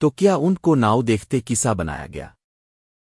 تو کیا ان کو ناؤ دیکھتے کیسا بنایا گیا؟